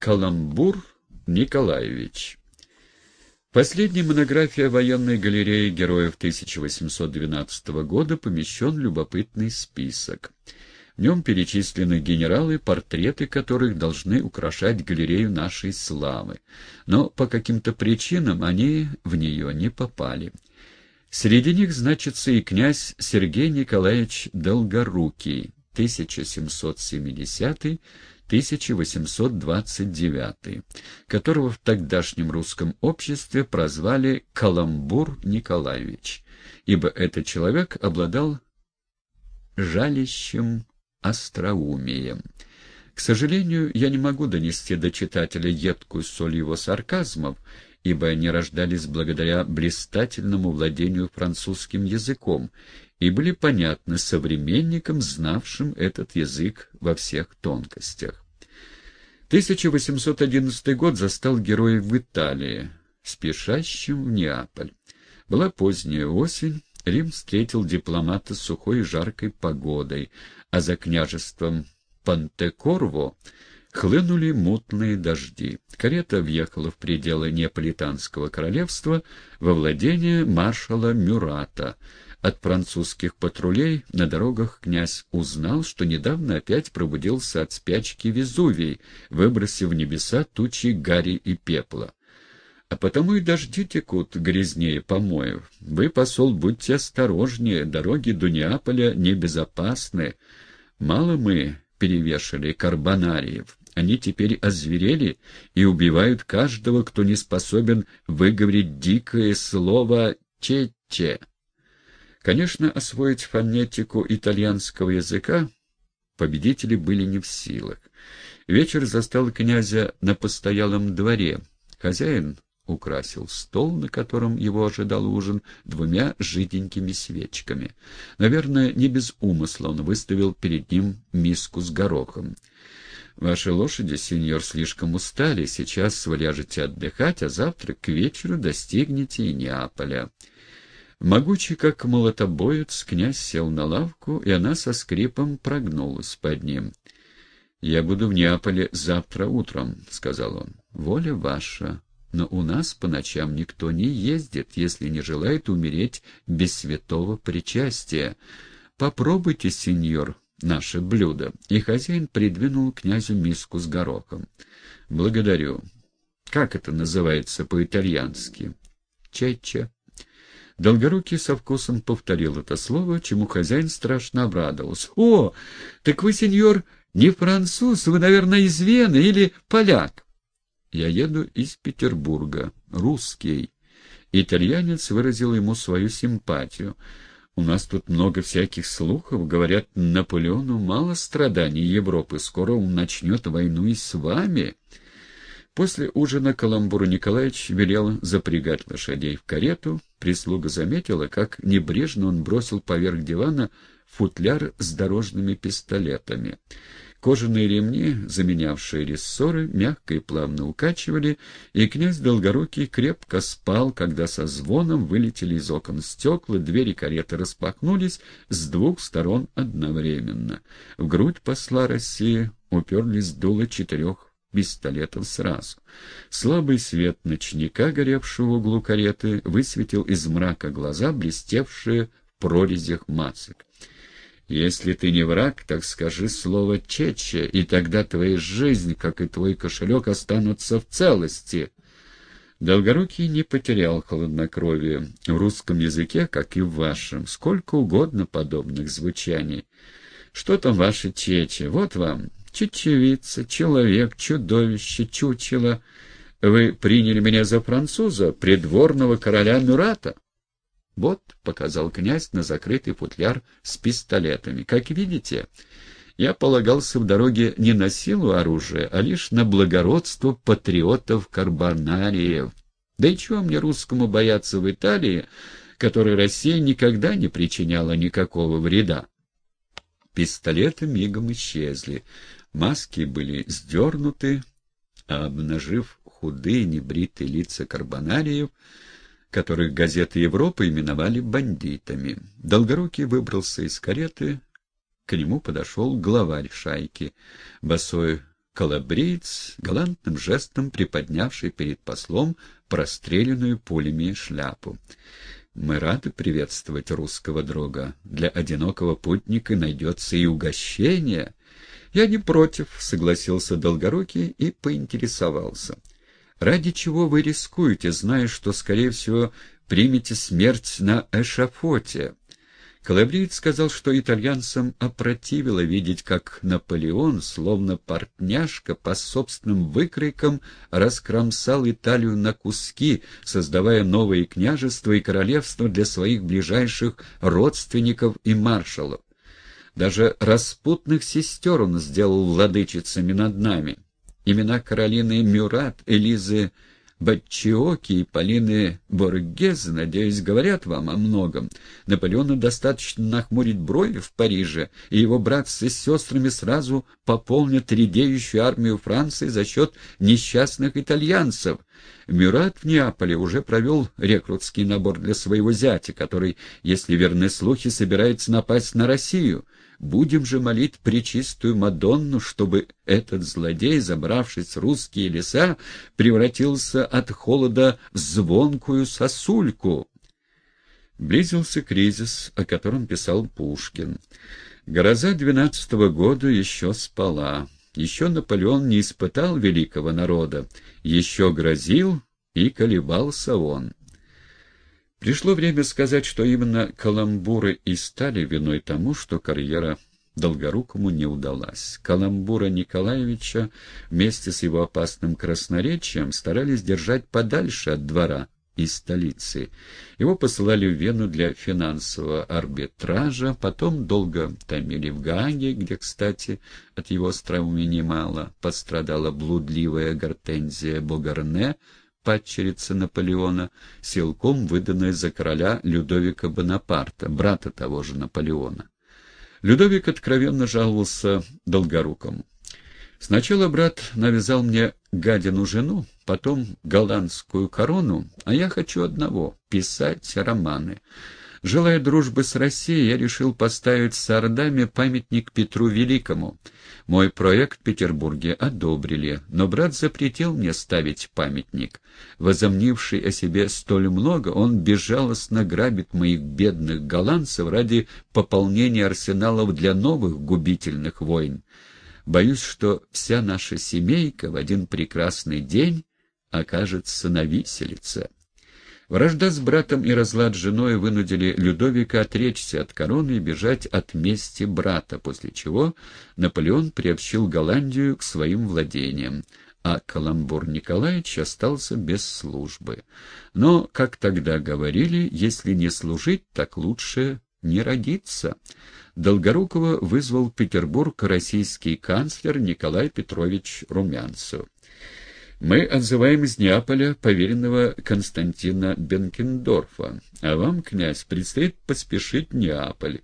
Каламбур Николаевич. Последняя монография военной галереи героев 1812 года помещен любопытный список. В нем перечислены генералы, портреты которых должны украшать галерею нашей славы, но по каким-то причинам они в нее не попали. Среди них значится и князь Сергей Николаевич Долгорукий, 1770-1829, которого в тогдашнем русском обществе прозвали Каламбур Николаевич, ибо этот человек обладал жалящим остроумием. К сожалению, я не могу донести до читателя едкую соль его сарказмов, ибо они рождались благодаря блистательному владению французским языком и были понятны современникам, знавшим этот язык во всех тонкостях. 1811 год застал героев в Италии, спешащим в Неаполь. Была поздняя осень, Рим встретил дипломата сухой и жаркой погодой, а за княжеством Пантекорво хлынули мутные дожди. Карета въехала в пределы Неаполитанского королевства во владение маршала Мюрата. От французских патрулей на дорогах князь узнал, что недавно опять пробудился от спячки Везувий, выбросив в небеса тучи гари и пепла. А потому и дожди текут грязнее помоев. Вы, посол, будьте осторожнее, дороги до Неаполя небезопасны. Мало мы перевешали карбонариев. Они теперь озверели и убивают каждого, кто не способен выговорить дикое слово «че-че». Конечно, освоить фонетику итальянского языка победители были не в силах. Вечер застал князя на постоялом дворе. Хозяин украсил стол, на котором его ожидал ужин, двумя жиденькими свечками. Наверное, не без умысла он выставил перед ним миску с горохом. «Ваши лошади, сеньор, слишком устали, сейчас вы ляжете отдыхать, а завтра к вечеру достигнете и Неаполя». Могучий, как молотобоец, князь сел на лавку, и она со скрипом прогнулась под ним. «Я буду в Неаполе завтра утром», — сказал он. «Воля ваша», но у нас по ночам никто не ездит, если не желает умереть без святого причастия. Попробуйте, сеньор, наше блюдо. И хозяин придвинул князю миску с горохом. Благодарю. Как это называется по-итальянски? Чеча. Долгорукий со вкусом повторил это слово, чему хозяин страшно обрадовался. «О, так вы, сеньор, не француз, вы, наверное, из Вены или поляк?» Я еду из Петербурга, русский. Итальянец выразил ему свою симпатию. У нас тут много всяких слухов. Говорят, Наполеону мало страданий Европы. Скоро он начнет войну и с вами. После ужина Каламбур Николаевич велел запрягать лошадей в карету. Прислуга заметила, как небрежно он бросил поверх дивана футляр с дорожными пистолетами. Кожаные ремни, заменявшие рессоры, мягко и плавно укачивали, и князь Долгорукий крепко спал, когда со звоном вылетели из окон стекла, двери кареты распахнулись с двух сторон одновременно. В грудь посла России уперлись дуло четырех пистолетов сразу. Слабый свет ночника, горевшего в углу кареты, высветил из мрака глаза, блестевшие в прорезях масок. Если ты не враг, так скажи слово «чече», и тогда твоя жизнь, как и твой кошелек, останутся в целости. Долгорукий не потерял холоднокровия. В русском языке, как и в вашем, сколько угодно подобных звучаний. Что там ваше чече? Вот вам. Чечевица, человек, чудовище, чучело. Вы приняли меня за француза, придворного короля Мюрата? «Вот», — показал князь на закрытый футляр с пистолетами. «Как видите, я полагался в дороге не на силу оружия, а лишь на благородство патриотов-карбонариев. Да и чего мне русскому бояться в Италии, которой Россия никогда не причиняла никакого вреда?» Пистолеты мигом исчезли, маски были сдернуты, а обнажив худые небритые лица карбонариев, которых газеты Европы именовали бандитами. Долгорукий выбрался из кареты, к нему подошел главарь шайки, босой калабриец, галантным жестом приподнявший перед послом простреленную пулями шляпу. Мы рады приветствовать русского друга. Для одинокого путника найдется и угощение. Я не против, согласился Долгорукий и поинтересовался. Ради чего вы рискуете, зная, что, скорее всего, примете смерть на эшафоте? Калабриец сказал, что итальянцам опротивило видеть, как Наполеон, словно портняшка, по собственным выкройкам раскромсал Италию на куски, создавая новые княжества и королевства для своих ближайших родственников и маршалов. Даже распутных сестер он сделал владычицами над нами. Имена Каролины Мюрат, Элизы Батчиоки и Полины Боргезе, надеюсь, говорят вам о многом. Наполеону достаточно нахмурить брови в Париже, и его братцы с сестрами сразу пополнят редеющую армию Франции за счет несчастных итальянцев. Мюрат в Неаполе уже провел рекрутский набор для своего зятя, который, если верны слухи, собирается напасть на Россию. Будем же молить Пречистую Мадонну, чтобы этот злодей, забравшись в русские леса, превратился от холода в звонкую сосульку. Близился кризис, о котором писал Пушкин. Гроза двенадцатого года еще спала. Еще Наполеон не испытал великого народа. Еще грозил, и колебался он. Пришло время сказать, что именно каламбуры и стали виной тому, что карьера Долгорукому не удалась. Каламбура Николаевича вместе с его опасным красноречием старались держать подальше от двора и столицы. Его посылали в Вену для финансового арбитража, потом долго томили в Гааге, где, кстати, от его остроумия немало пострадала блудливая гортензия Богарне, падчерица Наполеона, силком выданная за короля Людовика Бонапарта, брата того же Наполеона. Людовик откровенно жаловался Долгорукому. Сначала брат навязал мне гадину жену, потом голландскую корону, а я хочу одного — писать романы. Желая дружбы с Россией, я решил поставить в Сардаме памятник Петру Великому. Мой проект в Петербурге одобрили, но брат запретил мне ставить памятник. Возомнивший о себе столь много, он безжалостно грабит моих бедных голландцев ради пополнения арсеналов для новых губительных войн. Боюсь, что вся наша семейка в один прекрасный день окажется на виселице. Вражда с братом и разлад с женой вынудили Людовика отречься от короны и бежать от мести брата, после чего Наполеон приобщил Голландию к своим владениям, а Каламбур Николаевич остался без службы. Но, как тогда говорили, если не служить, так лучше не родиться. Долгорукова вызвал в Петербург российский канцлер Николай Петрович Румянцев. Мы отзываем из Неаполя поверенного Константина Бенкендорфа, а вам, князь, предстоит поспешить в Неаполь.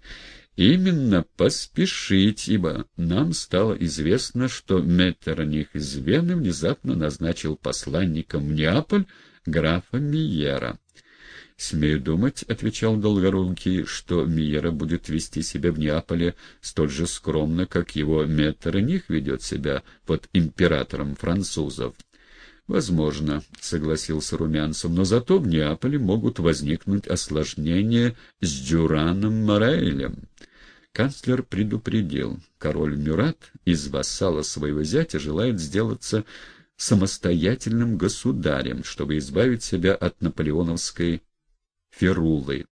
Именно поспешить, ибо нам стало известно, что Меттерних из Вены внезапно назначил посланником в Неаполь графа Миера. «Смею думать», — отвечал Долгорукий, — «что Миера будет вести себя в Неаполе столь же скромно, как его Меттерних ведет себя под императором французов». «Возможно», — согласился Румянцев, — «но зато в Неаполе могут возникнуть осложнения с Дюраном Морелем». Канцлер предупредил, король Мюрат из вассала своего зятя желает сделаться самостоятельным государем, чтобы избавить себя от наполеоновской ферулы.